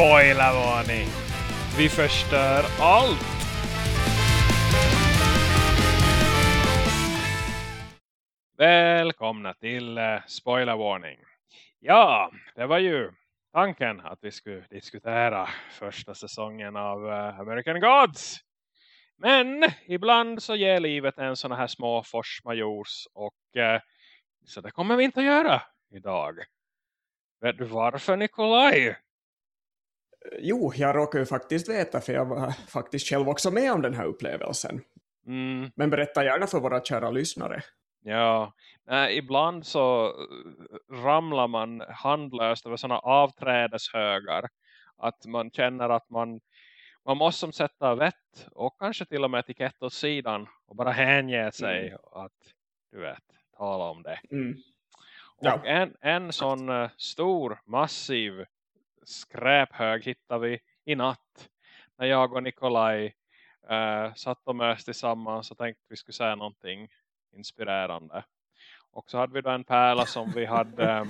Spoilervarning! Vi förstör allt! Välkomna till eh, Spoilervarning. Ja, det var ju tanken att vi skulle diskutera första säsongen av eh, American Gods. Men ibland så ger livet en sån här små forsmajors och eh, så det kommer vi inte att göra idag. Vet du varför Nikolaj? Jo, jag råkar ju faktiskt veta för jag var faktiskt själv också med om den här upplevelsen. Mm, Men berätta gärna för våra kära lyssnare. ja, Nej, ibland så eh, ramlar man handlöst över sådana avträdeshögar att man känner att man man måste som sätta vett och kanske till och med etikett åt sidan och bara hänge sig att du vet, tala om det. Mm. Och Ja. en, en sån eh, stor, massiv skräphög hittar vi i natt. När jag och Nikolaj eh, satt och mös tillsammans och tänkte att vi skulle säga någonting inspirerande. Och så hade vi då en pärla som vi hade eh,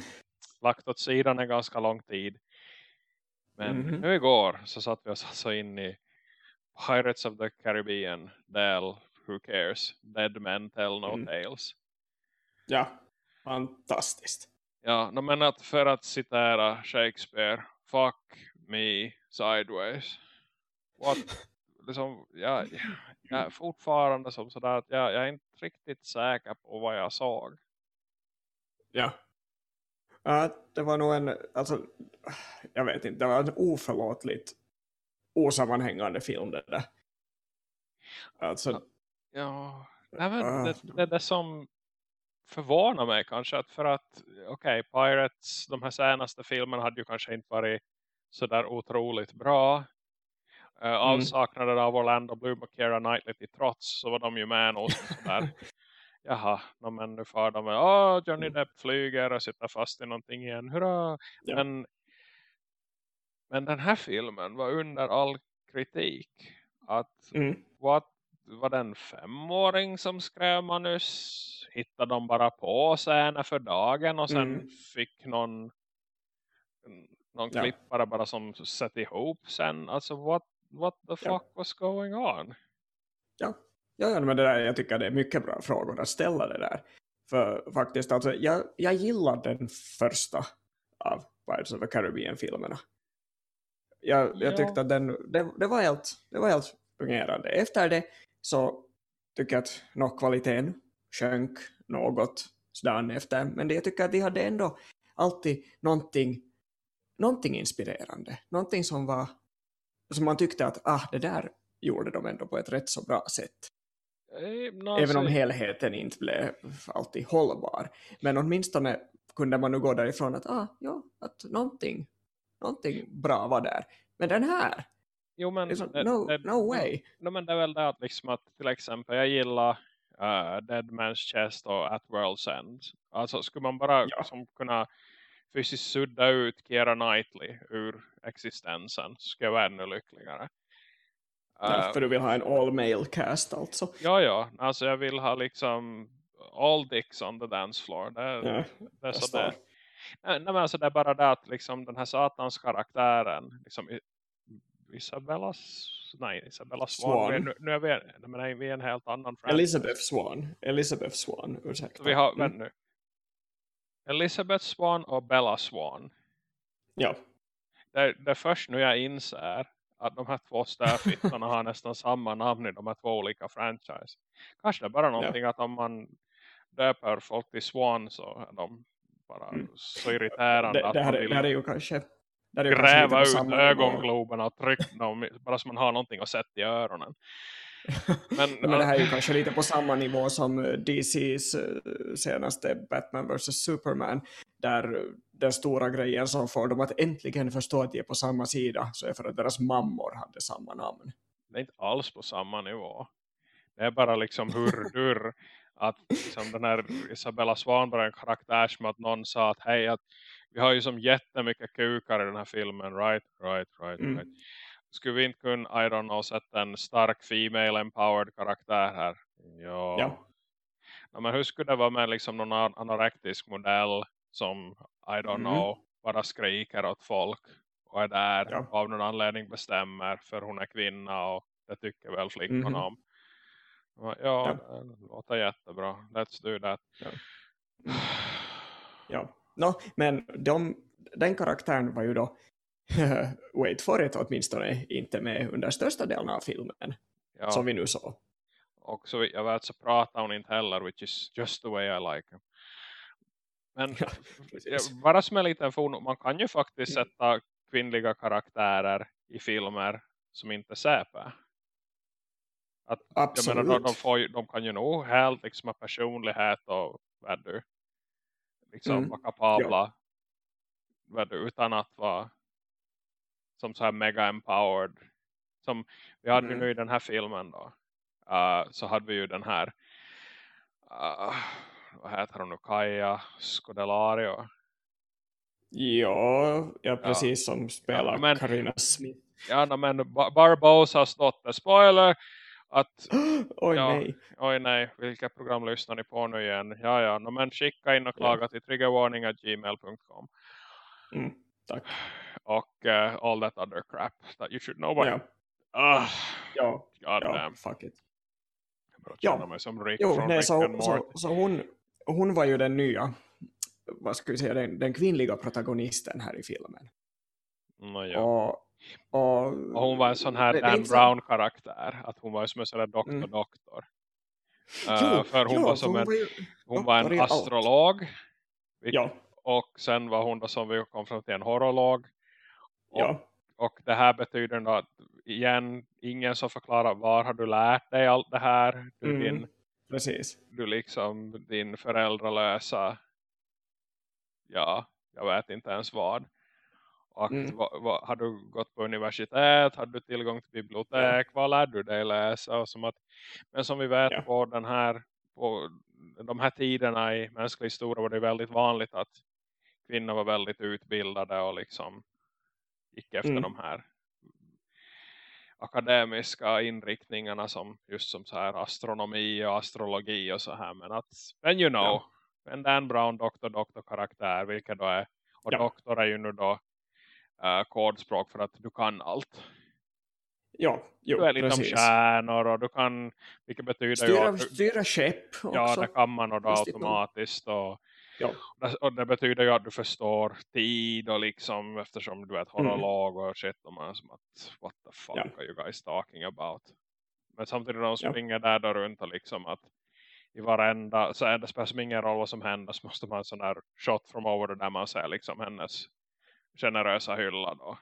lagt åt sidan en ganska lång tid. Men Mhm. nu igår så satt vi oss alltså in i Pirates of the Caribbean del Who Cares? Dead Men Tell No Mm. Tales. Ja, fantastiskt. Ja, men att för att citera Shakespeare, fuck me sideways. What, liksom, jag, jag är fortfarande som sådär att jag, jag är inte riktigt säker på vad jag såg. Ja. Ja, det var nog en, alltså, jag vet inte, det var en oförlåtligt osammanhängande film det där. Alltså, Ja, nej, men Ah. det, det är det som förvånar mig kanske. Att för att, okej, Pirates, de här senaste filmerna hade ju kanske inte varit sådär otroligt bra. Uh, avsaknaden av Orlando Bloom och Keira Knightley till trots så var de ju med som sådär. Jaha, no, men nu far de med, åh Johnny Depp flyger och sitter fast i någonting igen, hurra! Ja. Men, men den här filmen var under all kritik. Att mm, vad var det en femåring som skrev manus? Hittade de bara på scener för dagen och sen Mm. fick någon någon Ja. klippare bara som satt ihop sen. Alltså what, what the fuck Ja. was going on? ja. Ja, ja, men det där, jag tycker det är mycket bra frågor att ställa det där. För faktiskt, alltså, jag, jag gillar den första av Pirates of the Caribbean-filmerna. Jag, jag Ja. tyckte att den, det, det, var helt, det var helt fungerande. Efter det så tycker jag att nå, kvaliteten sjönk något sådär efter. Men det, jag tycker att de hade ändå alltid någonting, någonting inspirerande. Någonting som var som man tyckte att ah, det där gjorde de ändå på ett rätt så bra sätt. Eh, no, Även om helheten inte blev alltid hållbar. Men åtminstone kunde man nu gå därifrån att, ah, ja, att någonting, någonting bra var där. Men den här, jo, men, liksom, no, det- no way. No, men det är väl det att, liksom att till exempel jag gillar uh, Dead Man's Chest och At World's End. Alltså skulle man bara Ja. som kunna fysiskt sudda ut Keira Knightley ur existensen så skulle jag vara ännu lyckligare. Ja, Eh, för du vill ha en all male cast alltså. ja, ja. Alltså jag vill ha liksom all dicks on the dance floor. Det, Ja, det är så det. Nej, men alltså det är bara det att liksom den här satans karaktären liksom Isabellas nej, Isabella Swan, Swan. Vi är, nu, nu är vi, men nej, vi är en helt annan franchise. Elizabeth Swan. Elizabeth Swan, ursäkta. Så vi har, Mm. nu. Elizabeth Swan och Bella Swan. Ja, Det, det är först nu jag inser att de här två störfittarna har nästan samma namn i de här två olika franchise. Kanske det är bara någonting att om man döper folk till Swan så är de bara Mm. så irriterande det, att det, här, man är- vill det här är ju kanske... Gräva på ut ögongloberna och trycka dem bara så man har någonting att sätta i öronen. Men, Men det här är ju kanske lite på samma nivå som eh, DCs eh, senaste Batman vs Superman där eh, den stora grejen som får dem att äntligen förstå att de är på samma sida så är för att deras mammor hade samma namn. det är inte alls på samma nivå. Det är bara liksom hurdur att liksom den här Isabella Swanberg är en karaktär som att någon sa att hej att vi har ju som jättemycket kukar i den här filmen right, right, right, Mm. right. Skulle vi inte kunna, I don't know, sätta en stark female empowered karaktär här? Ja. Ja. Ja, men hur skulle det vara med liksom någon an- anorektisk modell som, I don't Mm. know, bara skriker åt folk och är där Ja. av någon anledning bestämmer för hon är kvinna och det tycker väl flickorna Mhm. om. Ja, Ja. det låter jättebra. Let's do that. Ja. Nå, men de, den karaktären var ju då wait for it åtminstone inte med under största delen av filmen Ja. som vi nu såg. Och så jag vet så pratar hon inte heller, which is just the way I like him. Men Ja, bara som en liten fon, man kan ju faktiskt Mm. sätta kvinnliga karaktärer i filmer som inte säper. Att, jag Absolut. menar, de, de, får de kan ju nog helt liksom personlighet och vad du, liksom Mm. vara kapabla du, utan att vara som så här mega empowered. Som vi hade Mm. nu i den här filmen då. Uh, så hade vi ju den här uh, vad heter hon nu? Kaja Scodelario. Ja, ja, precis som spelar men- Carina Smith. Ja, men Ba- Barbosas dotter. Spoiler! Att, Oj Ja. nej. oj nej, vilka program lyssnar ni på nu igen? Ja, ja, no, men skicka in och klaga till triggerwarning.gmail.com Mm, tack. och uh, all that other crap that you should know about. Ja, Ah, ja, God ja, damn. fuck it. Ja. mig som Rick Jo, från nej, Rick så, så, så hon, hon var ju den nya, vad ska vi säga, den, den kvinnliga protagonisten här i filmen. No, ja. Och, och, Och hon var en sån här Dan Brown-karaktär. Att hon var som en sån Mm. doktor-doktor. Jo, Uh, för hon jo, var som för en, ju, hon var en astrolog. vilket- Ja, Och sen var hon då som vi kom fram till en horolog. Och, ja, och det här betyder då att igen, ingen som förklarar var har du lärt dig allt det här. Du, Mm. din, precis. du liksom din föräldralösa ja, jag vet inte ens vad. Och Mm. vad, vad, har du gått på universitet? Har du tillgång till bibliotek? Vad lär du dig läsa? Och som att, men som vi vet Ja. på den här på de här tiderna i mänsklig historia var det väldigt vanligt att kvinnor var väldigt utbildade och liksom gick efter Mm. de här akademiska inriktningarna som just som så här astronomi och astrologi och så här men att men you know Ja. en Dan Brown doktor doktor karaktär vilket då är och Ja. doktor är ju nu då uh, kodspråk för att du kan allt Ja, jo, du är lite om precis. stjärnor och du kan vilket betyder ju Styra, att du, styra skepp också. ja det kan man och då automatiskt och Ja. Det- Och det betyder ju att du förstår tid och liksom eftersom du är ett horolog och shit och man är som att what the fuck Mm. Ja. are you guys talking about? Men samtidigt de Ja. springer där då runt och liksom att i varenda så är det spelar ingen roll vad som händer så måste man ha en sån där shot from over där man ser liksom hennes generösa hylla då.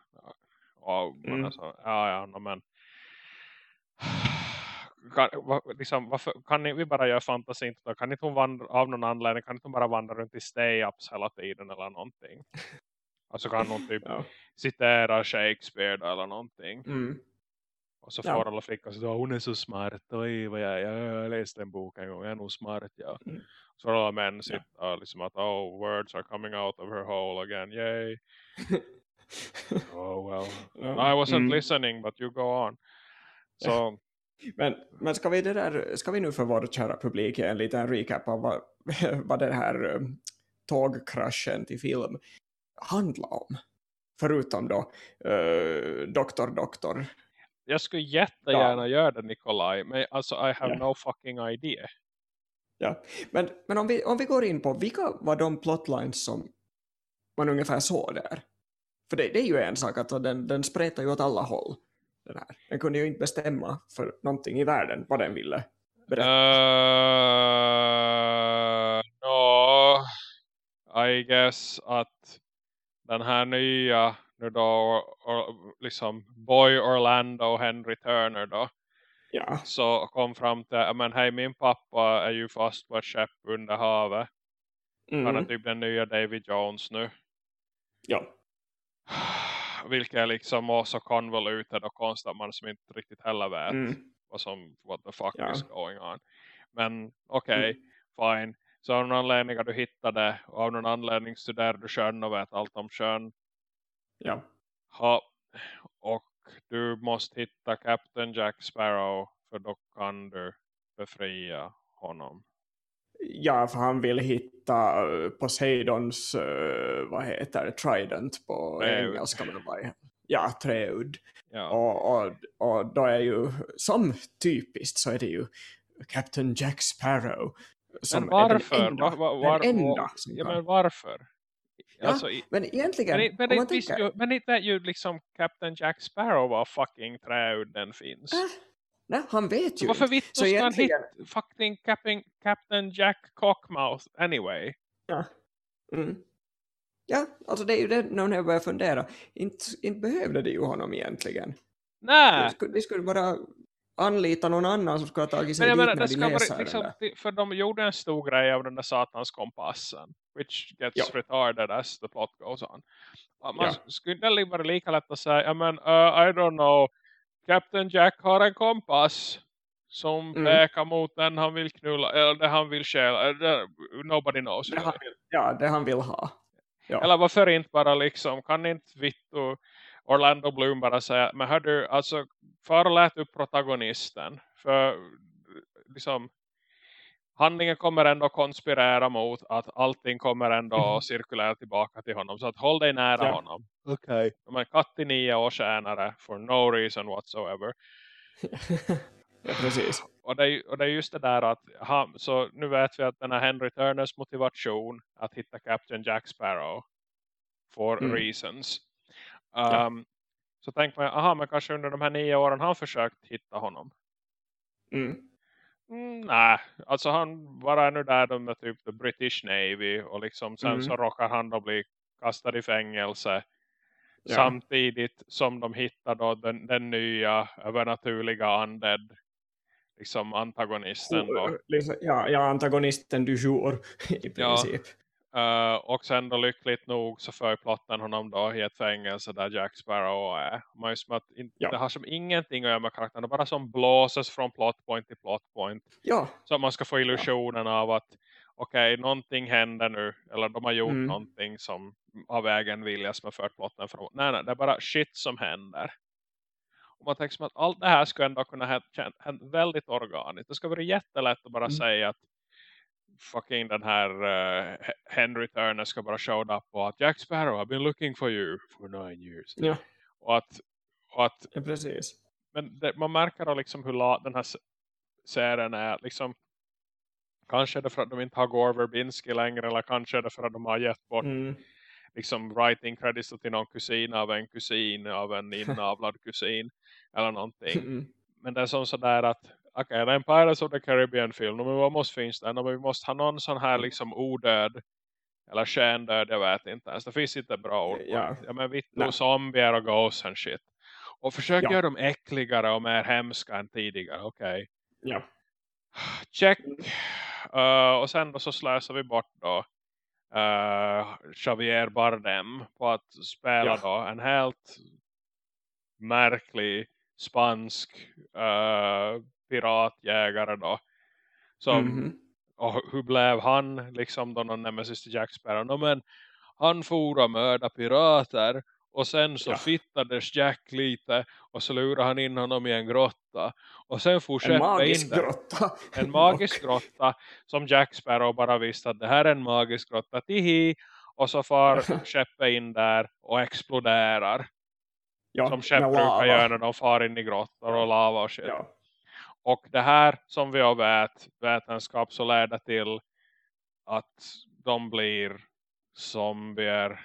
Och man Mm. är så, ja ja no, men kan, va, liksom, varför, kan ni, vi bara göra fantasin då? kan inte hon vandra, av någon anledning kan inte hon bara vandra runt i stay-ups hela tiden eller någonting alltså kan hon typ Ja. citera Shakespeare eller någonting Mm. Och så Ja. får alla flickor så hon är så smart oj, vad jag, jag, läste en bok en gång, jag är nog smart ja. Mm. så får alla män sitta och liksom att oh words are coming out of her hole again yay oh well Ja. I wasn't Mm. listening but you go on så Men, men ska, vi det där, ska vi nu för vår kära publik ge en liten recap av vad, vad den här um, tågkraschen till film handlar om? Förutom då uh, Doktor Doktor. Jag skulle jättegärna göra det Nikolaj. Men alltså I have Ja. no fucking idea. Ja. Men, men om, vi, om vi går in på vilka var de plotlines som man ungefär såg där? För det, det är ju en sak att den, den spretar ju åt alla håll. Den, här. den kunde ju inte bestämma för någonting i världen vad den ville berätta. Uh, no, I guess att den här nya nu då or, liksom Boy Orlando Henry Turner då Ja. så kom fram till att men hej min pappa är ju fast på ett skepp under havet. Han är Mm. typ den nya David Jones nu. Ja. Vilket är liksom också convoluted och konstigt man som inte riktigt heller vet Mm. vad som, what the fuck Ja. is going on. Men okej, Mm. fine. Så av någon anledning att du hittade och av någon anledning studerar du sjön och vet allt om sjön. Ja. Ha, och du måste hitta Captain Jack Sparrow för då kan du befria honom. Ja, för han vill hitta uh, Poseidons, uh, vad heter det, trident på Träudd. engelska. Är, ja, träudd. Ja. Och, och, och då är ju, som typiskt så är det ju Captain Jack Sparrow. Som men varför? Är den enda, Var, var, var, den enda ja, men varför? Ja, Alltså, Men egentligen, men, men, om man det tänker, ju, men inte är ju liksom Captain Jack Sparrow var fucking träudden finns. Äh, nej, han vet ju varför inte. Så ska han hitta fucking Captain, Captain Jack Cockmouth anyway? Mm. Ja, alltså det är ju det när jag börjar fundera. Inte, inte behövde det ju honom egentligen. Nej! De skulle, de skulle bara anlita någon annan som skulle ha tagit sig Men jag dit menar, när det de läser liksom, där. för de gjorde en stor grej av den där satans kompassen. Which gets Ja. retarded as the plot goes on. Man Ja. skulle inte vara lika lätt att säga, ja men, uh, I don't know, Captain Jack har en kompass som Mm. pekar mot den han vill knulla, eller det han vill stjäla, nobody knows. Det han, ja, det han vill ha. Ja. Eller varför inte bara liksom, kan inte Vittu Orlando Bloom bara säga, men hör du, alltså, för och lät upp protagonisten. För liksom, handlingen kommer ändå konspirera mot att allting kommer ändå Mhm. cirkulera tillbaka till honom. Så att håll dig nära Ja. honom. Okej. Okay. Men 49 år senare, for no reason whatsoever. ja, precis. Och det, är, och det är just det där att, han, så nu vet vi att den här Henry Turners motivation att hitta Captain Jack Sparrow for Mm. reasons. Ja. Um, Så tänker man, aha men kanske under de här nio åren har han försökt hitta honom. Mm. Mm, nej, alltså han var ännu där med typ the British Navy och liksom sen Mm. så råkar han då bli kastad i fängelse Ja. samtidigt som de hittar då den, den nya övernaturliga undead liksom antagonisten då. Liksom, ja, ja, antagonisten du jour i Ja. Eh, och sen då lyckligt nog så för plotten honom då i ett fängelse där Jack Sparrow är. Man är att in, Ja. Det har som ingenting att göra med karaktären. Det bara som blåses från plot point till plot point. Ja, Så man ska få illusionen av att okej, någonting händer nu. Eller de har gjort Mm. någonting som av egen vilja som har fört plotten framåt. Nej, nej, det är bara shit som händer. Och man tänker som att allt det här skulle ändå kunna hända hända väldigt organiskt. Det ska vara jättelätt att bara Mm. säga att fucking den här uh, Henry Turner ska bara show up och att Jack Sparrow, I've been looking for you for nine years. ja, Och att, och att ja precis. men det, man märker då liksom hur lat den här se- serien är. Liksom, kanske är det för att de inte har Gore Verbinski längre eller kanske är det för att de har gett bort Mm. liksom writing credits till någon kusin av en kusin av en inavlad kusin eller någonting. Mm. Men det är som sådär att okej, är en Pirates of the Caribbean film. Men vad måste finnas? Men vi måste ha någon sån här liksom odöd eller skändöd, jag vet inte ens. Det finns inte bra ord. Ja. ja men vitt och zombier och ghosts and shit. Och försök Ja. göra dem äckligare och mer hemska än tidigare. Okej. Ja. Check. Uh, och sen då så slösar vi bort då uh, Javier Bardem på att spela Ja. då en helt märklig spansk uh, piratjägare då. Som, Mhm. och hur blev han liksom då någon nemesis till Jack Sparrow? No, men han for och mörda pirater och sen så Ja. fittades Jack lite och så lurade han in honom i en grotta. Och sen En fortsatte magisk in grotta. En magisk grotta som Jack Sparrow bara visste att det här är en magisk grotta. Tihi! Och så far skeppet in där och exploderar. ja, som skepp med brukar lava. göra när de far in i grottor och lava och shit. Ja. Och det här som vi har vet, vetenskap så leder till att de blir zombier.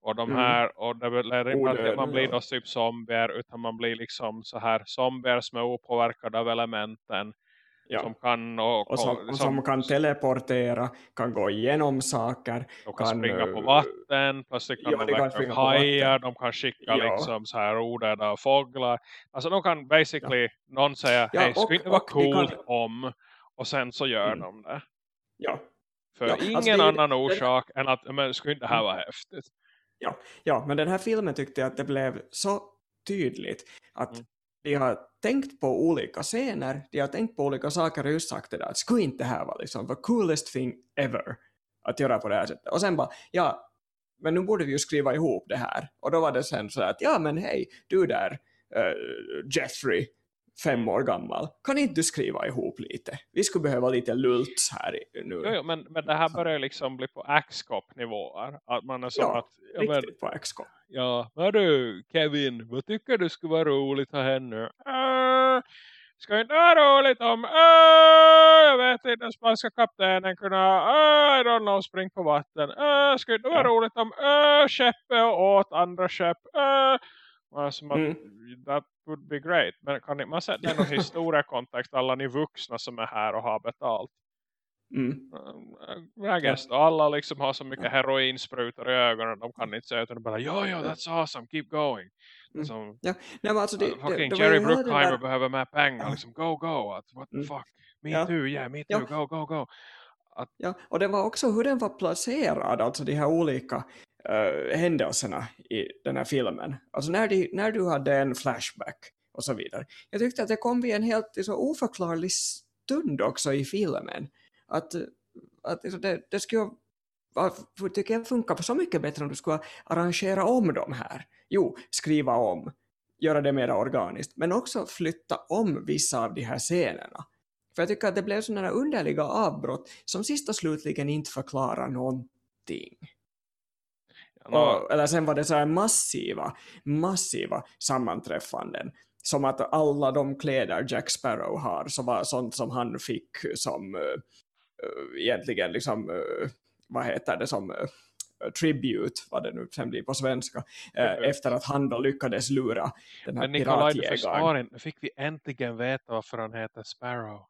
Och de Mm. här, och det leder inte till att man blir då typ zombier utan man blir liksom så här zombier som är opåverkade av elementen. Ja. Som kan och, och som, och som kan teleportera, kan gå igenom saker. de kan, kan, springa på eh, vatten, plötsligt kan ja, de de kan springa hajar, de kan skicka Ja. liksom så här odöda fåglar. Alltså de kan basically, någon säga, Ja, hej, skulle inte vara de kan- coolt om, och sen så gör Mm. de det. Ja, För Ja, alltså ingen det är- annan det- orsak än att, men skulle inte det här Mm. vara häftigt? ja, men den här filmen tyckte jag att det blev så tydligt att Mm de har tänkt på olika scener, de har tänkt på olika saker och just sagt det där, att skulle inte det här vara liksom the coolest thing ever att göra på det här sättet. Och sen bara, ja, men nu borde vi ju skriva ihop det här. Och då var det sen så att, ja men hej, du där, uh, Jeffrey fem år gammal. Kan inte du skriva ihop lite? Vi skulle behöva lite lults här nu. Jo, jo, men, men det här börjar liksom bli på X-cop-nivåer. Att man är som Ja, att... Ja, Riktigt men, på XCOM. ja, men du Kevin, vad tycker du skulle vara roligt här henne? Uh, ska inte vara roligt om... Uh, jag vet inte, den spanska kaptenen kunna... Uh, I don't know, spring på vatten. Uh, ska inte vara Ja. roligt om... Uh, skeppet och åt andra skepp. Uh, man att, Mm. That would be great. Men kan inte man sätta någon historiekontext alla ni vuxna som är här och har betalt? Mm. Uh, I guess då. Alla liksom har så mycket heroinsprutor i ögonen. De kan inte säga utan bara, ja, ja, that's awesome, keep going. Mm. Som, Ja, nej, alltså det, uh, det, fucking det var Jerry det Bruckheimer där- behöver mer pengar. Ja. Liksom, go, go. Att, what the Mm. fuck. Me Ja. too, yeah, me Ja. too, go, go, go. Ja, och det var också hur den var placerad, alltså de här olika uh, händelserna i den här filmen. Alltså när, de, när du hade en flashback och så vidare. Jag tyckte att det kom vid en helt så oförklarlig stund också i filmen. Att, att liksom, det, det skulle tycker jag funkar så mycket bättre om du skulle arrangera om de här. Jo, skriva om, göra det mer organiskt, men också flytta om vissa av de här scenerna. För jag tycker att det blev sådana underliga avbrott som sist och slutligen inte förklarar någonting. Och, eller sen var det så här massiva, massiva sammanträffanden. Som att alla de kläder Jack Sparrow har så var sånt som han fick som uh, uh, egentligen liksom, uh, vad heter det som uh, tribute, vad det nu sen blir på svenska, Tribute. efter att han då lyckades lura den här men Nikolaj, du piratjägaren. förstår inte. Nu fick vi äntligen veta varför han heter Sparrow.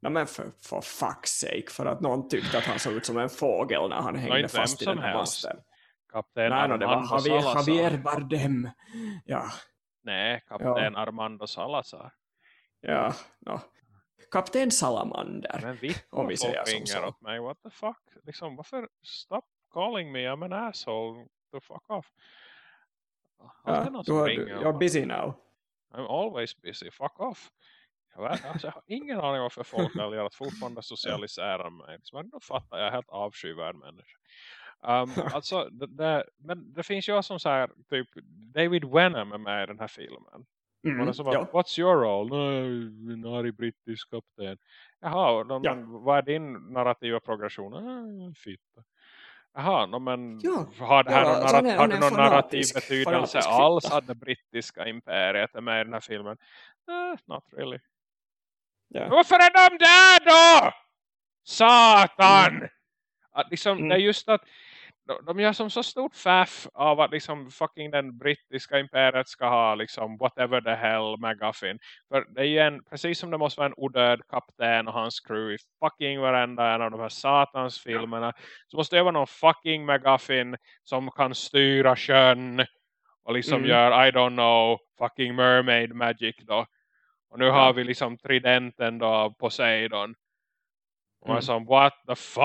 Nej men för, för fuck's sake, för att någon tyckte att han såg ut som en fågel när han hängde fast i den här masten. Kapten Nej, no, det var Armando Javier. Javier Bardem. Ja, Nej, kapten Armando Salazar. ja, no. Kapten Salamander. Men vitt Om vi säger som så. åt mig. What the fuck? Liksom, varför? Stop calling me. I'm an asshole. The fuck off. Ja, du har, you're busy now. I'm always busy. Fuck off. Alltså, jag har ingen aning varför folk väljer att fortfarande socialisera mig. Liksom, Men då fattar jag helt avskyvärd människa. Um, alltså, det, det, men det finns ju som så här, typ David Wenham är med i den här filmen. Mm, Och det är som ja. what's your role? En arg brittisk kapten. Jaha, no, Ja. men, vad är din narrativa progression? Ah, fitta. Jaha, no, men Ja. har det här Ja, någon, alltså, är- har det är någon narrativ betydelse alls att det brittiska imperiet är med i den här filmen? Eh, not really. Ja. Varför är de där då? Satan! Att liksom, Mm. Det är just att de, gör som så stort faff av att liksom fucking den brittiska imperiet ska ha liksom whatever the hell McGuffin. För det är ju en, precis som det måste vara en odöd kapten och hans crew i fucking varenda en av de här satans filmerna. Så måste det vara någon fucking McGuffin som kan styra sjön och liksom Mm. gör, I don't know, fucking mermaid magic då. Och nu har vi liksom tridenten då av Poseidon. Och man Mm. som, what the fuck?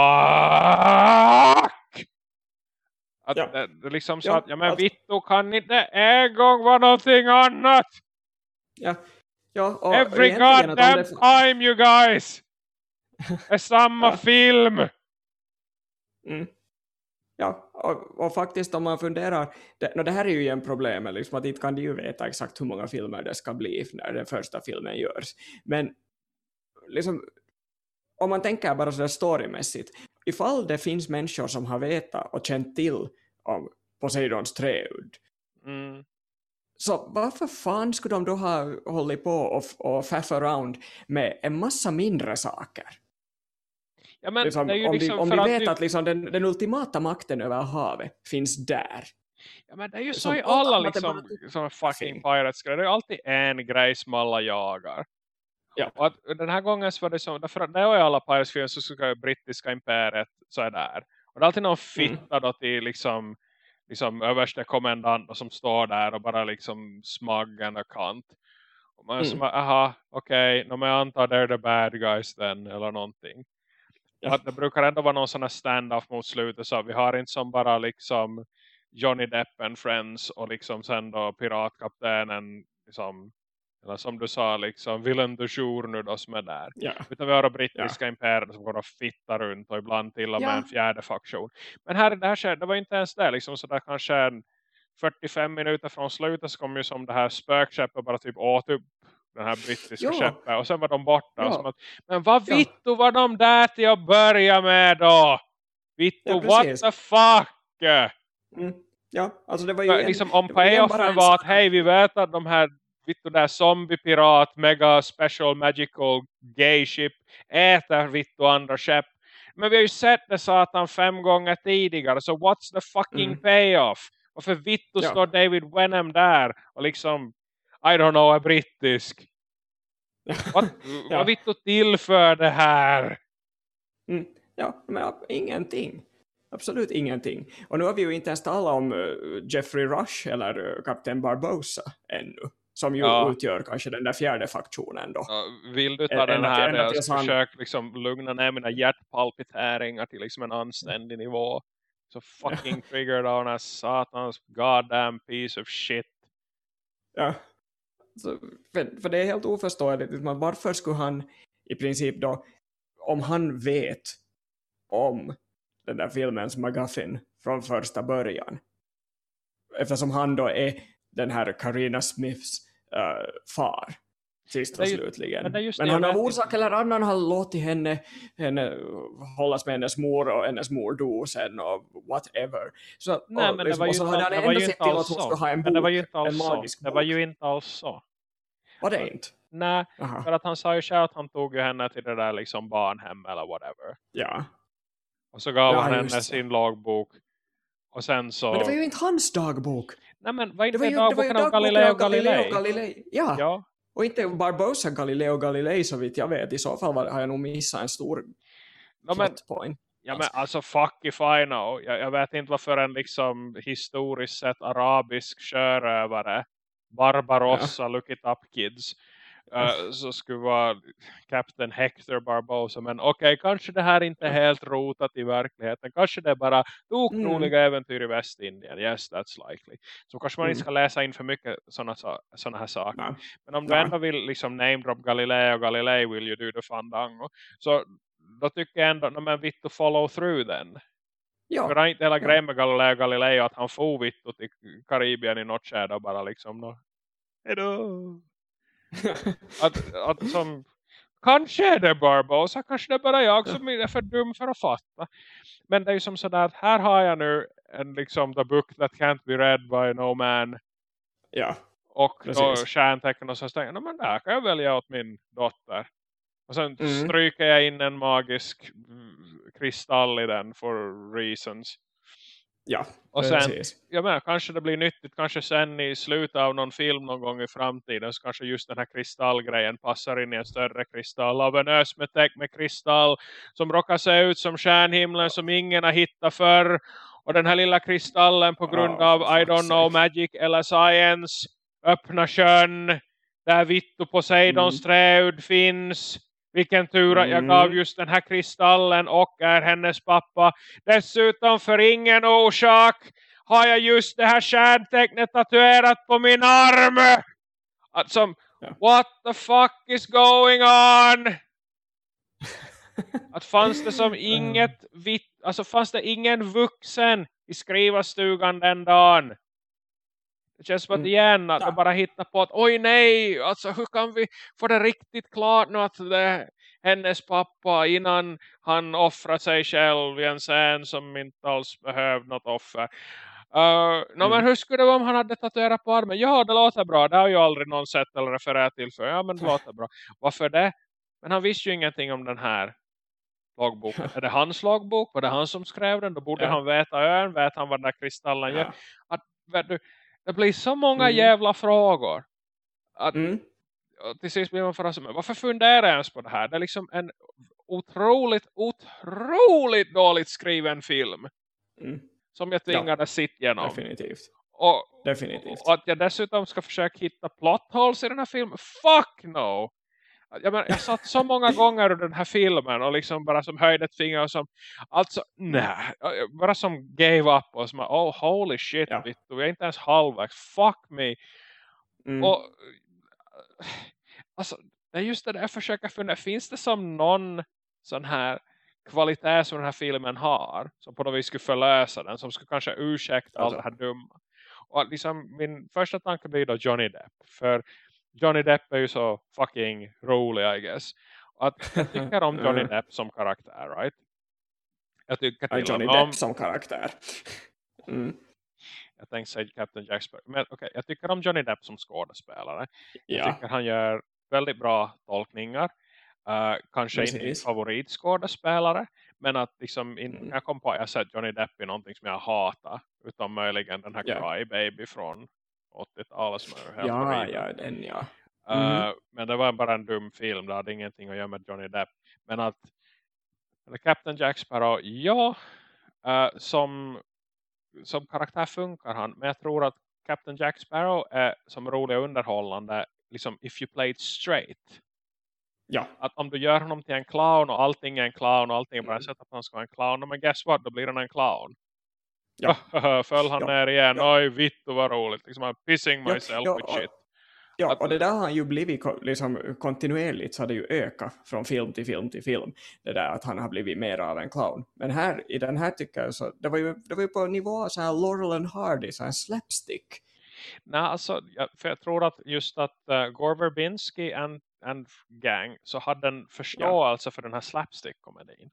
Att Ja. det, det liksom så Ja, att, ja men alltså- Vitto kan inte en gång vara någonting annat. Ja. Ja, och Every att goddamn det- time you guys. Är samma Ja. film. Mm. Ja, och, och faktiskt om man funderar, det, no, det här är ju en problem, liksom, att inte kan de ju veta exakt hur många filmer det ska bli när den första filmen görs. Men liksom, om man tänker bara sådär storymässigt, ifall det finns människor som har vetat och känt till om Poseidons träudd, Mm. så varför fan skulle de då ha hållit på och, och faff around med en massa mindre saker? Ja men liksom, om liksom de, om för de att vet du- att liksom den, den ultimata makten över havet finns där. Ja, men det är ju så som i alla liksom, som fucking pirates Det är ju alltid en grej som alla jagar. Ja. Och att den här gången så var det som, därför det var i alla pirates så ska ju brittiska imperiet så är där. Och det är alltid någon Mm. fitta då till liksom, liksom överste kommandant som står där och bara liksom smaggen och kant. Och man är Mm. som, aha, okej, okay, jag antar är the bad guys den eller någonting. Ja. Att det brukar ändå vara någon sån här stand-off mot slutet så vi har inte som bara liksom Johnny Depp and Friends och liksom sen då piratkaptenen liksom, eller som du sa liksom villain de jour nu då som är där. Ja. Utan vi har då brittiska imperier som går och fittar runt och ibland till och med Ja. en fjärde faktion. Men här, det, här det var inte ens det liksom så där kanske en 45 minuter från slutet så kom ju som det här spökskeppet bara typ åt upp den här brittiska Ja. skeppet. Och sen var de borta. Ja. Att, men vad Ja. vittu var de där till att börja med då? Vittu, Ja, what the fuck? Mm. Ja, alltså det var ju en, liksom, om det var bara payoffen var att hej vi vet att de här vittu där zombie-pirat mega special magical gay ship äter vittu andra skepp. Men vi har ju sett det satan fem gånger tidigare så what's the fucking Mm. payoff? Och för vittu Ja. står David Wenham där och liksom I don't know är brittisk. What, Ja. Vad vittu tillför det här? Mm. Ja, men ingenting. Absolut ingenting. Och nu har vi ju inte ens talat om eh, Jeffrey Rush eller Kapten Barbosa ännu. Som ju Ja. utgör kanske den där fjärde faktionen då. Ja, Vill du ta Ända den här jag ska han- försöka liksom lugna ner mina hjärtpalpiteringar till liksom en anständig nivå. Så fucking triggered av den här satans goddamn piece of shit. Ja. Så, för, för det är helt oförståeligt. liksom, Varför skulle han i princip då, om han vet om den där filmens McGuffin från första början. Eftersom han då är den här Karina Smiths eh, far. Sist Det och ju- slutligen. men Men, det det han av orsak eller annan har låtit henne, henne hållas med hennes mor och hennes mor dog sen och whatever. Så, Nej och, men det liksom, var och ju så hade han det var ändå sett till att hon så. skulle ha en Men det bok, var ju inte en alls så. magisk Det bok. var ju inte alls så. Var det inte? Nej, Aha. för att han sa ju själv att han tog ju henne till det där liksom barnhem eller whatever. Ja. Och så gav Ja, han henne det. sin lagbok. Och sen så... Men det var ju inte hans dagbok. Nej men var Det inte var det ju, det var ju dagboken Galileo Galilei? Galilei. Ja. Ja. och inte Barbosa Galileo Galilei så vitt jag vet. I så fall var, har jag nog missat en stor No, men, point. Ja men alltså fuck if I know. Jag, jag vet inte varför en liksom historiskt sett arabisk sjörövare Barbarossa, look it up kids. Eh, så skulle vara Captain Hector Barbosa. Men okej, kanske det här inte är helt rotat i verkligheten. Kanske det är bara okroliga äventyr i Västindien. Yes, that's likely. Så kanske man inte Mm. ska läsa in för mycket sådana såna här saker. Nej. Men om du ändå vill liksom name drop Galileo Galilei will you do the fandango. Så då tycker jag ändå, no, men vitt att follow through den. Ja. För inte hela Ja. grejen med Galileo Galilei att han får vitt till Karibien i något skede och bara liksom no, hejdå. Att, att som, kanske är det Barbosa, kanske det är bara jag som är för dum för att fatta. Men det är ju som sådär att här har jag nu en liksom the book that can't be read by no man ja. och då Precis. stjärntecken och så jag, "No, men där kan jag välja åt min dotter. Och sen Mm. stryker jag in en magisk mm, kristall i den for reasons. Ja. Och sen, Precis. jag menar, kanske det blir nyttigt, kanske sen i slutet av någon film någon gång i framtiden så kanske just den här kristallgrejen passar in i en större kristall av en ös med täck med kristall som råkar se ut som stjärnhimlen som ingen har hittat förr. Och den här lilla kristallen på grund Ja, av I don't know magic eller science öppna sjön där Vittu Poseidons träd finns. Vilken tur att jag Mm. gav just den här kristallen och är hennes pappa. Dessutom för ingen orsak har jag just det här stjärntecknet tatuerat på min arm. Som, Ja. what the fuck is going on? Att fanns det som inget vitt, alltså fanns det ingen vuxen i skrivarstugan den dagen? Det känns som att Mm. igen att Ja. de bara hittar på att oj nej, alltså hur kan vi få det riktigt klart nu att det hennes pappa innan han offrar sig själv i en scen som inte alls behövde något offer. Uh, no, Mm. men hur skulle det vara om han hade tatuerat på armen? Ja, det låter bra. Det har ju aldrig någon sett eller refererat till för. Ja, men det låter bra. Varför det? Men han visste ju ingenting om den här logboken. Är det hans logbok? Var det han som skrev den? Då borde Ja. han veta ön. Vet han vad den där kristallen gör? Ja. Att, vet du, det blir så många Mm. jävla frågor. Att, Mm. till sist blir man för men varför funderar jag ens på det här? Det är liksom en otroligt, otroligt dåligt skriven film. Mm. Som jag tvingades sitta igenom. Definitivt. Och, Definitivt. och att jag dessutom ska försöka hitta plot holes i den här filmen. Fuck no! Jag, menar, jag satt så många gånger i den här filmen och liksom bara som höjde ett finger och som alltså, nej, bara som gave up och som, oh holy shit, Ja. vittu, jag är inte ens halvvägs, fuck me. Mm. Och alltså, det är just det där jag försöker fundera, finns det som någon sån här kvalitet som den här filmen har som på något vis skulle förlösa den, som skulle kanske ursäkta allt Alltså. det här dumma. Och liksom min första tanke blir då Johnny Depp. För Johnny Depp är ju så fucking rolig I guess. Att jag tycker om Johnny Depp som karaktär, right? Jag tycker till Johnny om, Depp som karaktär. Mm. Jag tänkte säga Captain Jack Sparrow. Men okay, jag tycker om Johnny Depp som skådespelare. Ja. Jag tycker han gör väldigt bra tolkningar. Uh, kanske Precis. inte min favoritskådespelare. Men att liksom, in, mm. jag kom på att jag sett Johnny Depp i någonting som jag hatar. Utom möjligen den här yeah. Cry Baby från 80-talet som är helt Ja, ja, den ja. Mm. Uh, men det var bara en dum film. Det hade ingenting att göra med Johnny Depp. Men att Captain Jack Sparrow, ja, uh, som, som karaktär funkar han. Men jag tror att Captain Jack Sparrow är som rolig och underhållande. Liksom if you play it straight. Ja. Att om du gör honom till en clown och allting är en clown och allting är bara mm. sätt att han ska vara en clown. Men guess what? Då blir han en clown. Ja. Föll han ja. ner igen. Ja. Oj, vitt och vad roligt. Liksom, I'm pissing myself ja. with shit. Ja, och det där har ju blivit liksom, kontinuerligt så har det ju ökat från film till film till film. Det där att han har blivit mer av en clown. Men här, i den här tycker jag så, det var ju, det var ju på nivå så här Laurel and Hardy, så här slapstick. Nej, alltså, för jag tror att just att uh, Gore Verbinski and, and gang så hade en förståelse ja. för den här slapstick-komedin.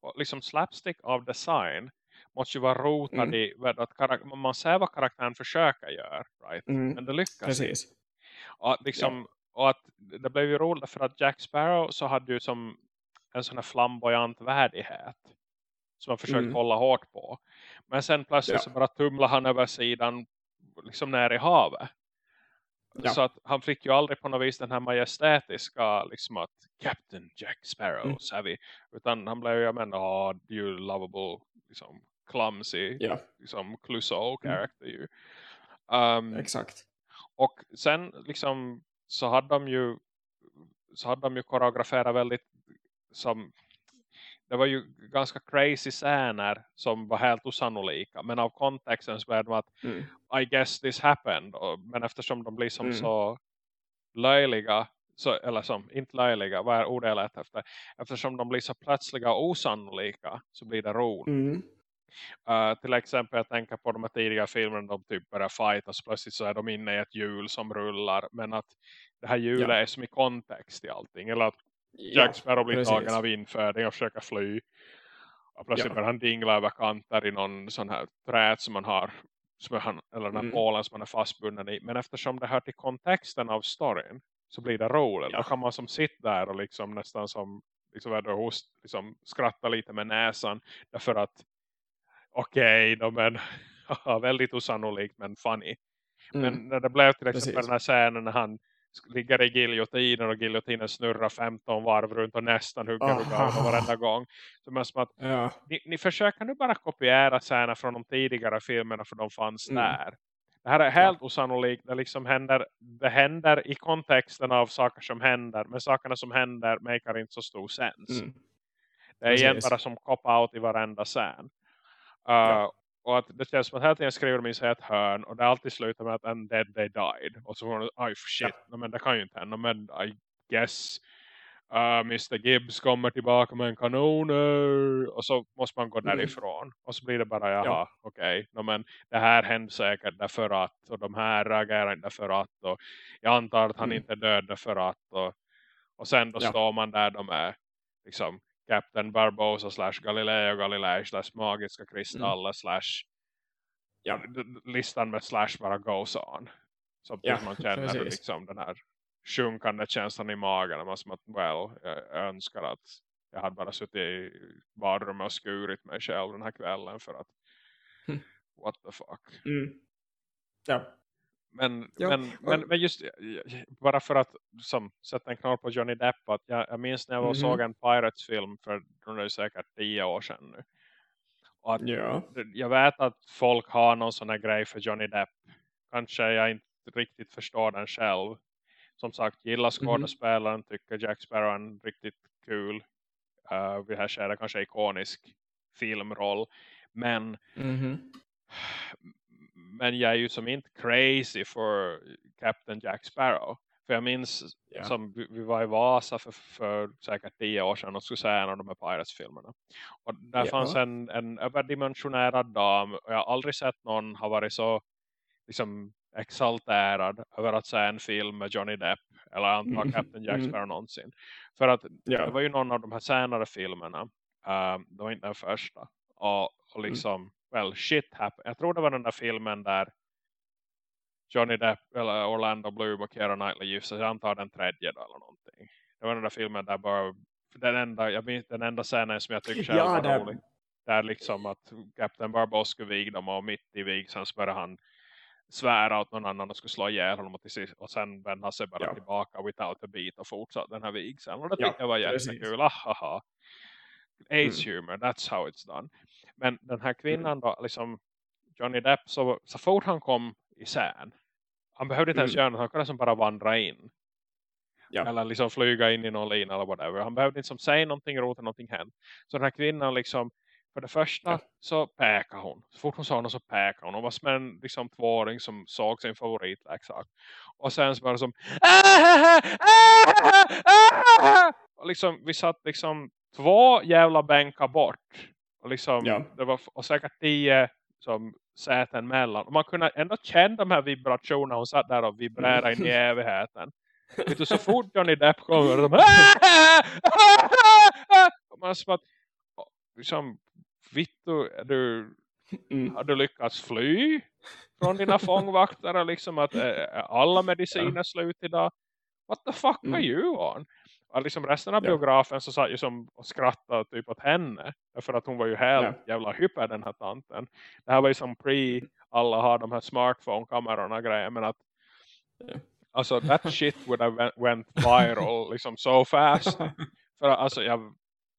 Och liksom slapstick av design måste ju vara rotad mm. i att man ser vad karaktären försöker göra, right? Mm. Men det lyckas Precis. Och, liksom, ja. och att det blev ju roligt för att Jack Sparrow så hade ju som en sån här flamboyant värdighet som man försökt mm. hålla hårt på. Men sen plötsligt ja. så bara tumlar han över sidan liksom ner i havet. Ja. Så att han fick ju aldrig på något vis den här majestätiska liksom att Captain Jack Sparrow mm. vi. Utan han blev ju, jag menar, oh, you lovable liksom clumsy ja. liksom Clouseau character mm. ju. Um, Exakt. Och sen liksom så hade de ju så hade de ju koreograferat väldigt som det var ju ganska crazy scener som var helt osannolika. Men av kontexten så var det att mm. I guess this happened. men eftersom de blir som mm. så löjliga så, eller som inte löjliga, vad är ordet jag efter? Eftersom de blir så plötsliga och osannolika så blir det roligt. Mm. Uh, till exempel jag tänker på de här tidiga filmerna de typ börjar fightas plötsligt så är de inne i ett hjul som rullar men att det här hjulet ja. är som i kontext i allting eller att Jack Sparrow blir precis. tagen av införing och försöker fly och plötsligt ja. börjar han dingla över kanter i någon sån här trät som man har som han, eller den här mm. pålen som man är fastbunden i men eftersom det hör till kontexten av storyn så blir det roligt ja. då kan man som sitta där och liksom nästan som liksom, host, liksom skratta lite med näsan därför att okej okay, men väldigt osannolikt men funny. Mm. Men när det blev till exempel Precis. den här scenen när han ligger i giljotinen och giljotinen snurrar 15 varv runt och nästan hugger oh. varenda gång. Så man som att ja. ni, ni, försöker nu bara kopiera scener från de tidigare filmerna för de fanns mm. där. Det här är helt ja. osannolikt. Det, liksom händer, det händer i kontexten av saker som händer. Men sakerna som händer makar inte så stor sens. Mm. Det är igen bara som cop-out i varenda scen. Uh, ja. Och att det känns som att hela tiden skriver de in sig ett hörn. Och det alltid slutar med att and dead they died. Och så får man, oj shit, ja. men det kan ju inte hända. Men I guess uh, Mr. Gibbs kommer tillbaka med en kanoner. Och så måste man gå mm. därifrån. Och så blir det bara, jaha, ja. okej. Okay. men det här hände säkert därför att. Och de här reagerar inte därför att. Och jag antar att han mm. inte är död därför att. Och, och sen då ja. står man där de är liksom Captain Barbosa slash Galileo Galilei slash magiska kristaller mm. slash ja, listan med slash bara goes on. Så ja, man känner liksom den här sjunkande känslan i magen. Man som att, well, jag önskar att jag hade bara suttit i badrummet och skurit mig själv den här kvällen för att mm. what the fuck. Mm. Ja. Men, ja, men, och... men, men just bara för att som, sätta en knorr på Johnny Depp att jag, jag minns när jag mm -hmm. såg en Pirates-film för det är säkert tio år sedan nu. Och att ja. Jag vet att folk har någon sån här grej för Johnny Depp. Kanske jag inte riktigt förstår den själv. Som sagt, gillar mhm. skådespelaren, mm -hmm. tycker Jack Sparrow är en riktigt kul. Uh, vi här ser kanske ikonisk filmroll. Men mm -hmm men jag är ju som inte crazy för Captain Jack Sparrow. För jag minns yeah. som vi var i Vasa för, för säkert tio år sedan och skulle se en av de här Pirates-filmerna. Och där yeah. fanns en, en överdimensionerad dam och jag har aldrig sett någon ha varit så liksom exalterad över att se en film med Johnny Depp eller anta Mm. Captain Jack Mm. Sparrow någonsin. För att Ja. det var ju någon av de här senare filmerna. Uh, det var inte den första. Och, och Mm. Well, shit happened. Jag tror det var den där filmen där Johnny Depp eller Orlando Bloom och Keira Knightley gifte sig. Jag antar den tredje då eller någonting. Det var den där filmen där bara den enda, jag minns, den enda scenen som jag tycker själv Ja, var där- rolig. Där liksom att Captain Barbossa vig dem och mitt i vigseln så började han svära åt någon annan och skulle slå ihjäl honom och, till sist, och sen vände han sig bara Ja. tillbaka without a beat och fortsatte den här vigseln. Och det Ja, tyckte jag var jättekul. Ahaha. Ace humor, that's how it's done. Men den här kvinnan då, liksom Johnny Depp, så, så fort han kom i scen, han behövde inte ens Mm. göra något, han kunde som bara vandra in. Ja. Eller liksom flyga in i någon lina eller whatever. Han behövde inte som säga någonting roligt eller någonting hänt. Så den här kvinnan liksom, för det första Ja. så päkar hon. Så fort hon sa något så päkar hon. Hon var som en liksom, tvååring som såg sin favoritleksak. Och sen så bara som och liksom, vi satt liksom två jävla bänkar bort. Och liksom, Ja. det var och säkert tio som säten mellan. Och man kunde ändå känna de här vibrationerna. Hon satt där och vibrerade in i evigheten. Vet du, så fort Johnny Depp kommer de och man som att liksom, Vittu, är du, Mm. har du lyckats fly från dina fångvaktare liksom att eh, alla mediciner slut idag what the fuck Mm. are you on liksom resten av Ja. biografen så satt ju som och skrattade typ åt henne för att hon var ju helt Ja. jävla hyper den här tanten det här var ju som pre alla har de här smartphone-kamerorna grejer men att Ja. alltså that shit would have went, viral liksom so fast för alltså jag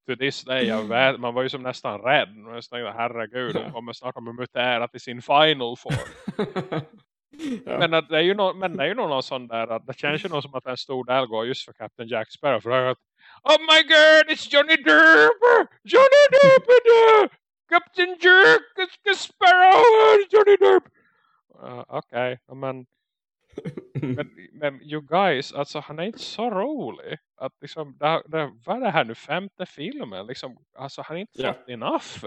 to this day, jag vet, man var ju som nästan rädd. Man tänkte, herregud, hon kommer snart att mutera till sin final form. ja. Men, att det är ju no, men det är ju någon sån där, att det känns ju nog som att en stor del går just för Captain Jack Sparrow. För att, oh my god, it's Johnny Depp! Johnny Depp! där! Captain Jack Sparrow! Johnny Depp! Uh, Okej, okay. men men, men you guys, alltså han är inte så rolig. Att liksom, det, det, vad är det här nu, femte filmen? Liksom, alltså han är inte Ja. fått enough.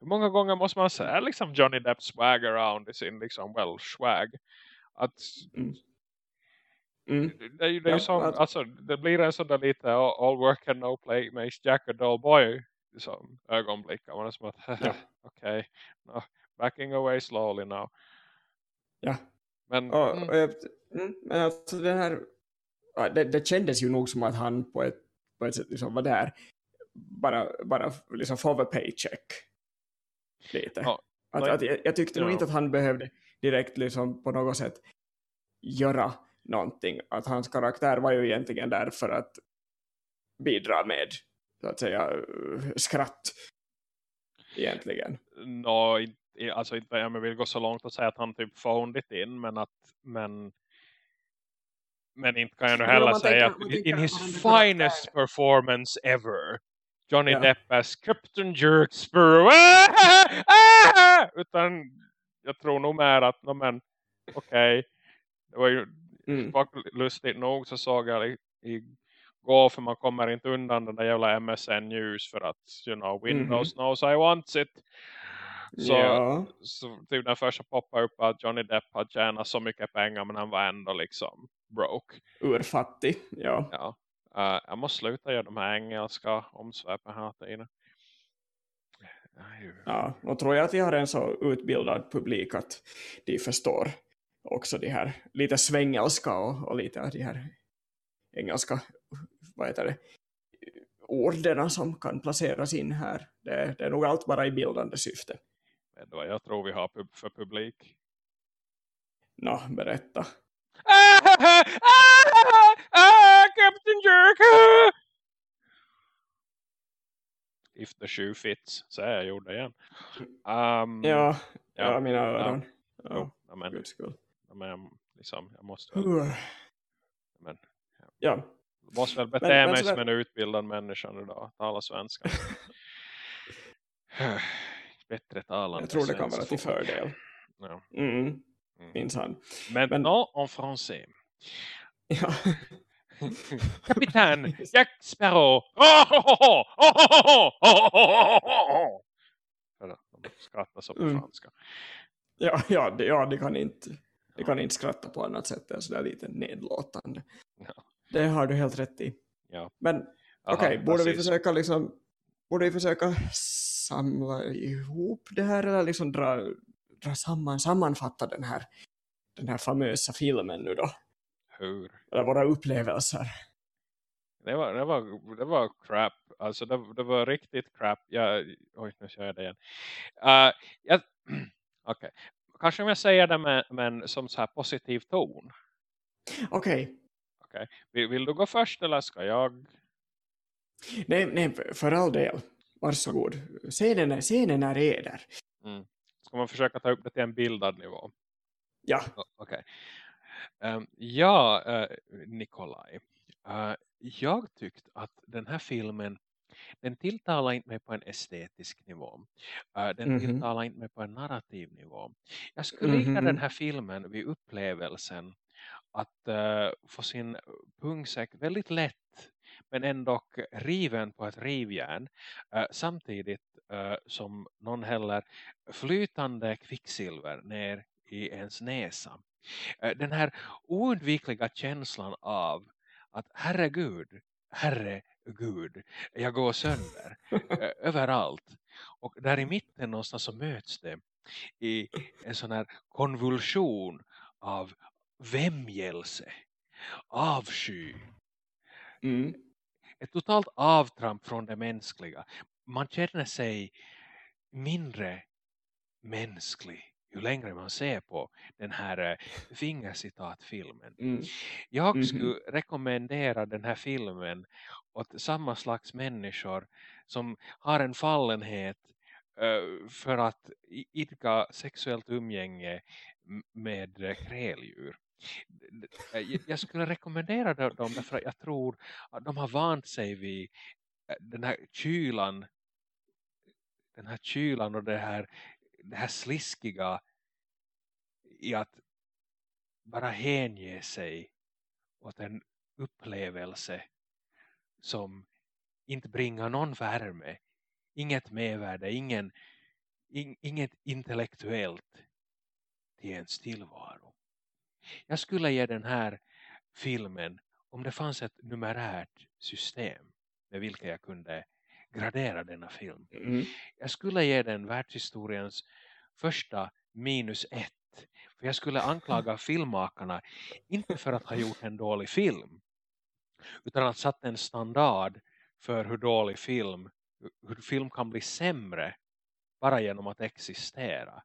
Hur många gånger måste man säga liksom Johnny Depp swag around i sin liksom well swag? Att Mm. Mm. det, är ju- det, är ju Ja, som, att- alltså, det blir en sån där lite all, work and no play makes Jack a dull boy liksom, ögonblick. Man är som att, Ja. okej, no, backing away slowly now. Ja. Men, Och, mm, mm, men alltså den här, ja, det, det kändes ju nog som att han på ett, på ett sätt liksom var där bara, bara liksom få a paycheck lite. Ja, att, att, jag, jag tyckte nog ja. inte att han behövde direkt liksom på något sätt göra någonting. Att hans karaktär var ju egentligen där för att bidra med så att säga skratt egentligen. no, alltså inte jag vill gå så långt och säga att han typ phoned it in men att men men inte kan jag nu heller säga tänker- att in his finest performance ever Johnny Ja. Depp as Captain Jerk Sparrow Ah! Ah! utan jag tror nog mer att no, men okej det var ju Mm. lustigt nog så såg jag i, i går för man kommer inte undan den där jävla MSN News för att you know Windows knows I want it så, ja. så typ den första poppar upp att Johnny Depp har tjänat så mycket pengar men han var ändå liksom broke. Urfattig. Ja. Ja. Uh, jag måste sluta göra de här engelska omsväpen här tiden. Ja, och tror jag att jag har en så utbildad publik att de förstår också de här lite svengelska och, och lite av de här engelska vad heter det, orden som kan placeras in här. Det, det är nog allt bara i bildande syfte. Du vad jag tror vi har för publik? Nå, berätta. Captain Jerk! If the shoe fits. Så jag gjorde igen. Um, Ja, ja, ja, mina öron. Ja, ja, men, ja, men jag, liksom, jag måste väl, Uh, men, Ja, måste väl bete Men- men mig så som en utbildad människa då. Tala svenska. Bättre talande jag tror det kan vara till fördel. Ja. Mm, Mm. Men, Men- non en français. Ja. Kapitän Jack Sparrow! De skrattar som på mm. franska. Ja, ja, det, ja, det kan inte. Det kan inte skratta på annat sätt än sådär lite nedlåtande. Ja. Det har du helt rätt i. Ja. Men okej, okay, borde vi försöka liksom borde vi försöka samla ihop det här eller liksom dra, dra samman, sammanfatta den här den här famösa filmen nu då? Hur? Eller våra upplevelser. Det var, det var, det var crap. Alltså det, det var riktigt crap. Jag, oj, nu kör jag det igen. Uh, jag, Okej. Kanske om jag säger det med, men som så här positiv ton. Okej, Vill, vill du gå först eller ska jag? nej, nej, för all del. Varsågod. Scenen scenen är eder. Mm. Ska man försöka ta upp det till en bildad nivå? Ja, Okej. Ehm, ja, uh, Nikolaj. Eh, jag tyckte att den här filmen den tilltalar inte mig på en estetisk nivå. Eh, den Mhm. tilltalar inte mig på en narrativ nivå. Jag skulle lika Mhm. den här filmen vid upplevelsen att eh, få sin pungsäck väldigt lätt men ändå riven på ett rivjärn eh, samtidigt som någon häller flytande kvicksilver ner i ens näsa. Eh, den här oundvikliga känslan av att herregud, herregud, jag går sönder eh, överallt. Och där i mitten någonstans så möts det i en sån här konvulsion av vämjelse, avsky, mm. ett totalt avtramp från det mänskliga. Man känner sig mindre mänsklig ju längre man ser på den här eh, fingercitatfilmen. Mm. Jag Mhm. skulle rekommendera den här filmen åt samma slags människor som har en fallenhet eh, för att idka sexuellt umgänge med eh, kräldjur. Jag- skulle rekommendera dem därför att jag tror att de har vant sig vid den här kylan den här kylan och det här, det här sliskiga i att bara hänge sig åt en upplevelse som inte bringar någon värme, inget mervärde, ingen, in, inget intellektuellt till ens tillvaro. Jag skulle ge den här filmen, om det fanns ett numerärt system med vilket jag kunde gradera denna film. Mm. Jag skulle ge den världshistoriens första minus ett. För jag skulle anklaga filmmakarna inte för att ha gjort en dålig film. Utan att satt en standard för hur dålig film, hur film kan bli sämre bara genom att existera.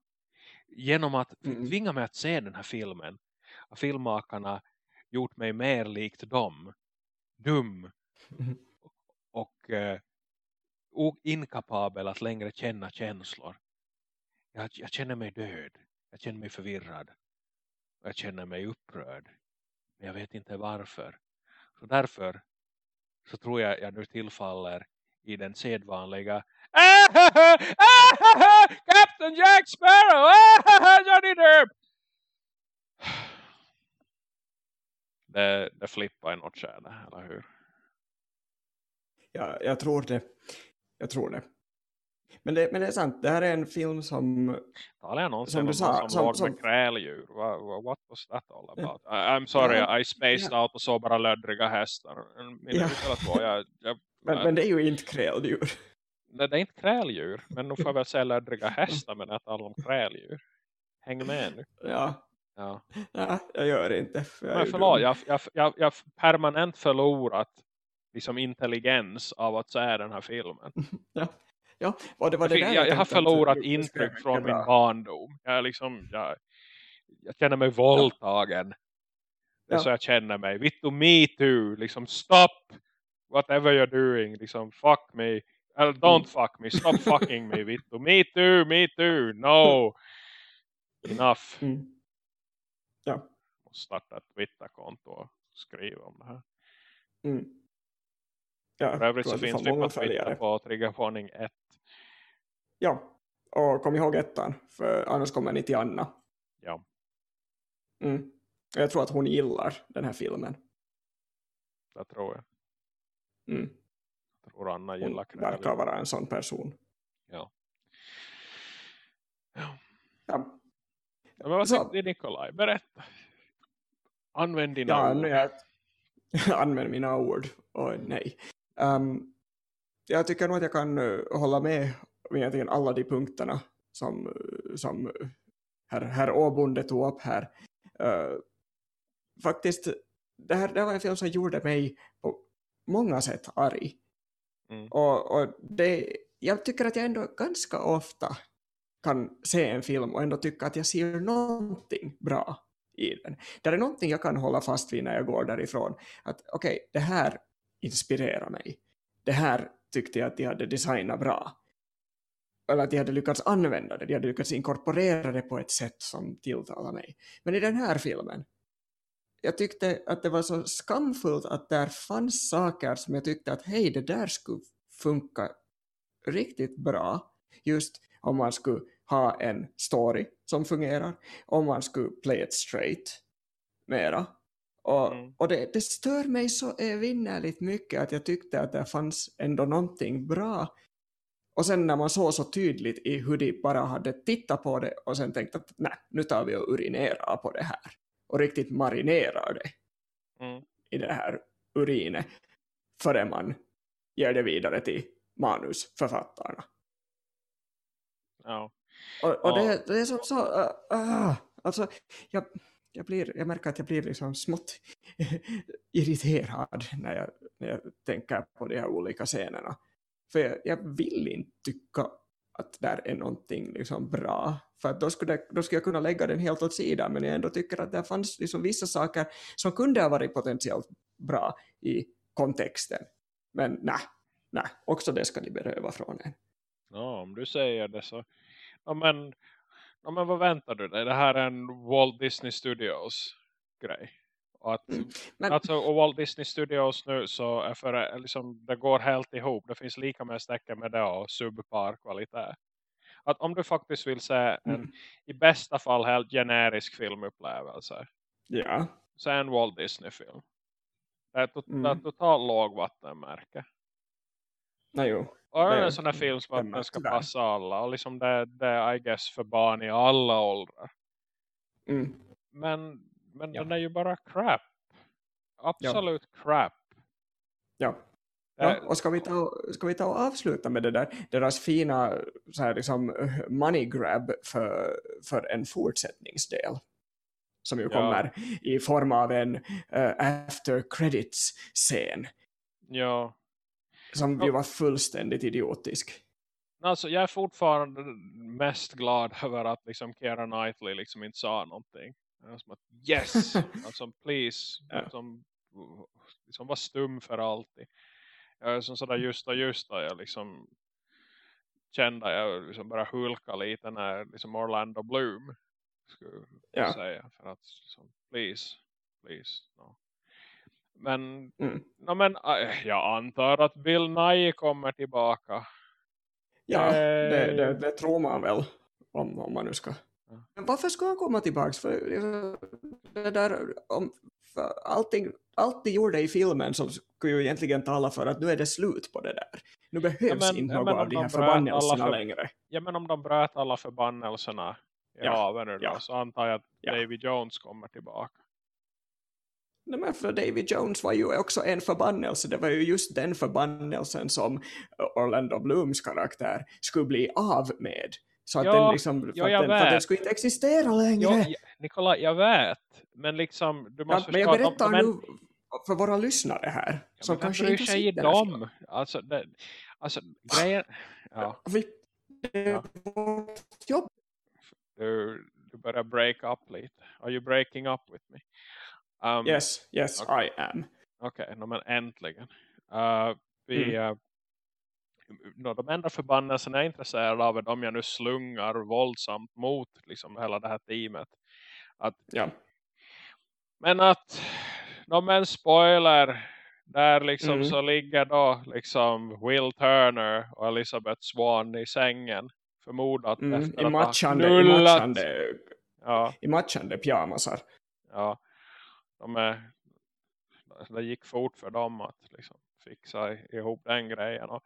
Genom att Mm. tvinga mig att se den här filmen har filmmakarna gjort mig mer likt dem. Dum och eh, inkapabel att längre känna känslor. Jag, jag känner mig död. Jag känner mig förvirrad. Och jag känner mig upprörd. Men jag vet inte varför. Så därför så tror jag jag nu tillfaller i den sedvanliga Captain Jack Sparrow! Johnny Depp! Det, det flippar i något skärde, eller hur? Ja, jag tror det. Jag tror det. Men, det. men det är sant, det här är en film som... Talar jag någonsin Som om du sa, som, som- låg som- med kräldjur? What, what, was that all about? I, I'm sorry, Ja, I spaced out och såg bara löddriga hästar. Eller två. Jag, jag, Men, men det är ju inte kräldjur. det, det är inte kräldjur, men nu får jag väl säga löddriga hästar men jag talar om kräldjur. Häng med nu. Ja, Ja. ja jag gör inte. för jag Men förlåt, jag, jag, jag, jag har permanent förlorat liksom intelligens av att se den här filmen. Ja, ja och det var det jag, där jag, jag har att förlorat intryck från min barndom. Jag, är liksom, jag, jag känner mig våldtagen. Det är Ja. så jag känner mig. Vittu me too. Liksom stop whatever you're doing. Liksom fuck me. Eller don't Mm. fuck me. Stop fucking me. Vittu. Me too. Me too. No. Enough. Mm. Ja. Måste starta ett Twitter-konto och skriva om det här. Mm. Ja, För övrigt så finns vi på Twitter på triggervarning 1. Ja, och kom ihåg ettan, för annars kommer ni till Anna. Ja. Mm. Jag tror att hon gillar den här filmen. Det tror jag. Mm. Jag tror Anna Hon gillar verkar kräl. vara en sån person. Ja. Ja. Ja. Men vad Så- tyckte Nikolaj? Berätta. Använd dina Ja, ord. jag använder mina ord. Och nej. Ehm, jag tycker nog att jag kan eh, hålla med om egentligen alla de punkterna som, eh, som eh, herr, herr Åbonde tog upp här. Eh, faktiskt, det här, det här var en film som gjorde mig på många sätt arg. Mm. Och, och det, jag tycker att jag ändå ganska ofta kan se en film och ändå tycka att jag ser någonting bra i den. Det är någonting jag kan hålla fast vid när jag går därifrån. Att okej, det här inspirera mig. Det här tyckte jag att de hade designat bra. Eller att de hade lyckats använda det. De hade lyckats inkorporera det på ett sätt som tilltalar mig. Men i den här filmen, jag tyckte att det var så skamfullt att där fanns saker som jag tyckte att hej, det där skulle funka riktigt bra. Just om man skulle ha en story som fungerar. Om man skulle play it straight mera. Och, Mm. och det, det stör mig så evinnerligt mycket att jag tyckte att det fanns ändå någonting bra. Och sen när man såg så tydligt i hur de bara hade tittat på det och sen tänkt att nej, nu tar vi och urinerar på det här. Och riktigt marinerar det Mm. i det här urinet före man ger det vidare till manusförfattarna. Ja. Och, och Ja. det, det är som så... Uh, uh, alltså, jag, jag, blir, jag märker att jag blir liksom smått irriterad när jag, när jag tänker på de här olika scenerna. För jag, jag vill inte tycka att där är någonting liksom bra. För då skulle, då skulle jag kunna lägga den helt åt sidan. Men jag ändå tycker att det fanns liksom vissa saker som kunde ha varit potentiellt bra i kontexten. Men nej, nej, också det ska ni beröva från en. ja, om du säger det så. Ja, men, ja, men vad väntar du dig? Det här är en Walt Disney Studios grej. Och att, Mm. Men- alltså, och Walt Disney Studios nu så är för, liksom, det går helt ihop. Det finns lika med stäcken med det och subpar kvalitet. Att om du faktiskt vill se en Mm. i bästa fall helt generisk filmupplevelse Ja. så är en Walt Disney-film. Det är, to- Mm. det är totalt lågvattenmärke. Nej, jo. Och det är en sån här film som att den ska passa alla. Och liksom det, det är I guess för barn i alla åldrar. Mm. Men, men Ja. den är ju bara crap. Absolut crap. Ja. Ja, och ska vi, ta, ska vi ta och avsluta med det där, deras fina så här, liksom, eh, money grab för, för en fortsättningsdel som ju Ja. kommer i form av en uh, after credits-scen ja. Som ju var fullständigt idiotisk. Alltså, jag är fortfarande mest glad över att liksom Keira Knightley liksom inte sa någonting. Som att, yes! alltså, please. Ja. Liksom, liksom var stum för alltid. Jag är som sådär just och just då jag liksom kände jag liksom bara hulka lite när liksom Orlando Bloom skulle Ja. säga. För att liksom, please, please. No. Men, Mm. no, men jag antar att Bill Nye kommer tillbaka. Ja, Eh. det, det, det tror man väl om, om man nu ska. Ja. Men varför ska han komma tillbaka? För det där, om, för allting, allt de gjorde i filmen som skulle ju egentligen tala för att nu är det slut på det där. Nu behövs men- inte ja, om av de här förbannelserna för- längre. Ja men om de bröt alla förbannelserna i Ja, haven nu då, ja. så antar jag att Ja. David Jones kommer tillbaka. Nej, men för David Jones var ju också en förbannelse. Det var ju just den förbannelsen som Orlando Blooms karaktär skulle bli av med. Så att Ja, den liksom, för, ja, att jag den, att den vet. skulle inte existera längre. Jo, Nikola, jag vet. Men liksom, du Ja, måste men jag berättar de, nu för våra lyssnare här. ja, som men kanske inte sig i dem? Alltså, det, alltså grejen... Ja, Vi, det Ja. vårt jobb. du, du börjar break up lite. Are you breaking up with me? Um, Yes, yes, Okej. I am. Okej, no, men äntligen. Uh, vi, Mm. uh, no, de enda förbannelserna jag är intresserad av är de jag nu slungar våldsamt mot liksom, hela det här teamet. Att, Ja. men att, no, men spoiler, där liksom Mm. så ligger då liksom Will Turner och Elizabeth Swan i sängen. Förmodat Mm, efter I matchande, i knullat. matchande, Ja, i matchande pyjamasar. ja. De är, det gick fort för dem att liksom fixa ihop den grejen. Och,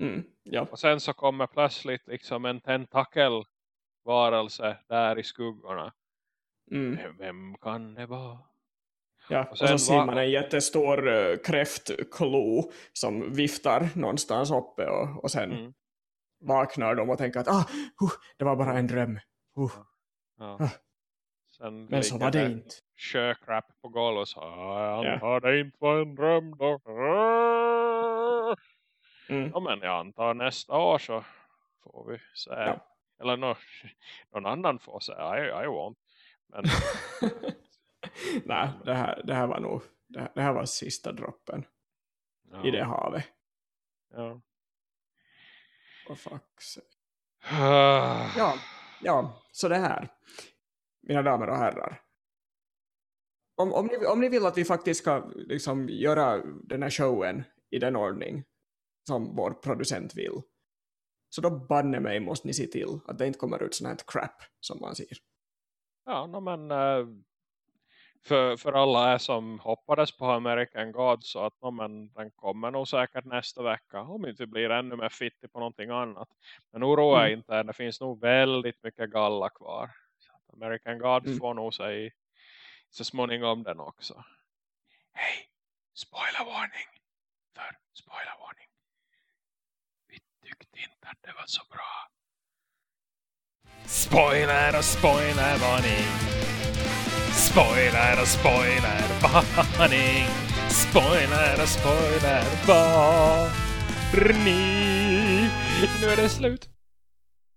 Mm, ja. och sen så kommer plötsligt liksom en tentakel varelse där i skuggorna. Mm. Vem kan det vara? Ja, och, och så ser man en jättestor uh, kräftklo som viftar någonstans uppe och, och sen mm. vaknar de och tänker att ah, uh, det var bara en dröm. Uh. Ja. Ja. Sen Men så var det inte. Kökrapp på golvet så antar ja. det inte var en dröm då. Mm. Ja, men jag antar nästa år så får vi se. Ja. Eller no, någon annan får se. I, I won't. Men... Nej, det här, det här var nog det här, det här var sista droppen ja. i det havet. Ja. Och fuck ja, ja, så det här. Mina damer och herrar. Om, om, ni, om ni vill att vi faktiskt ska liksom göra den här showen i den ordning som vår producent vill. Så då banne mig måste ni se till att det inte kommer ut sånt här crap som man ser. Ja, no, men äh, för, för alla är som hoppades på American God så att no, men, den kommer nog säkert nästa vecka om inte blir ännu mer fittig på någonting annat. Men oroa mm. inte, det finns nog väldigt mycket galla kvar. American God mm. får nog sig så småningom den också. Hej, spoilervarning för spoilervarning. Vi tyckte inte att det var så bra. Spoiler och spoilervarning. Spoiler och spoilervarning. Spoiler och spoilervarning. Nu är det slut.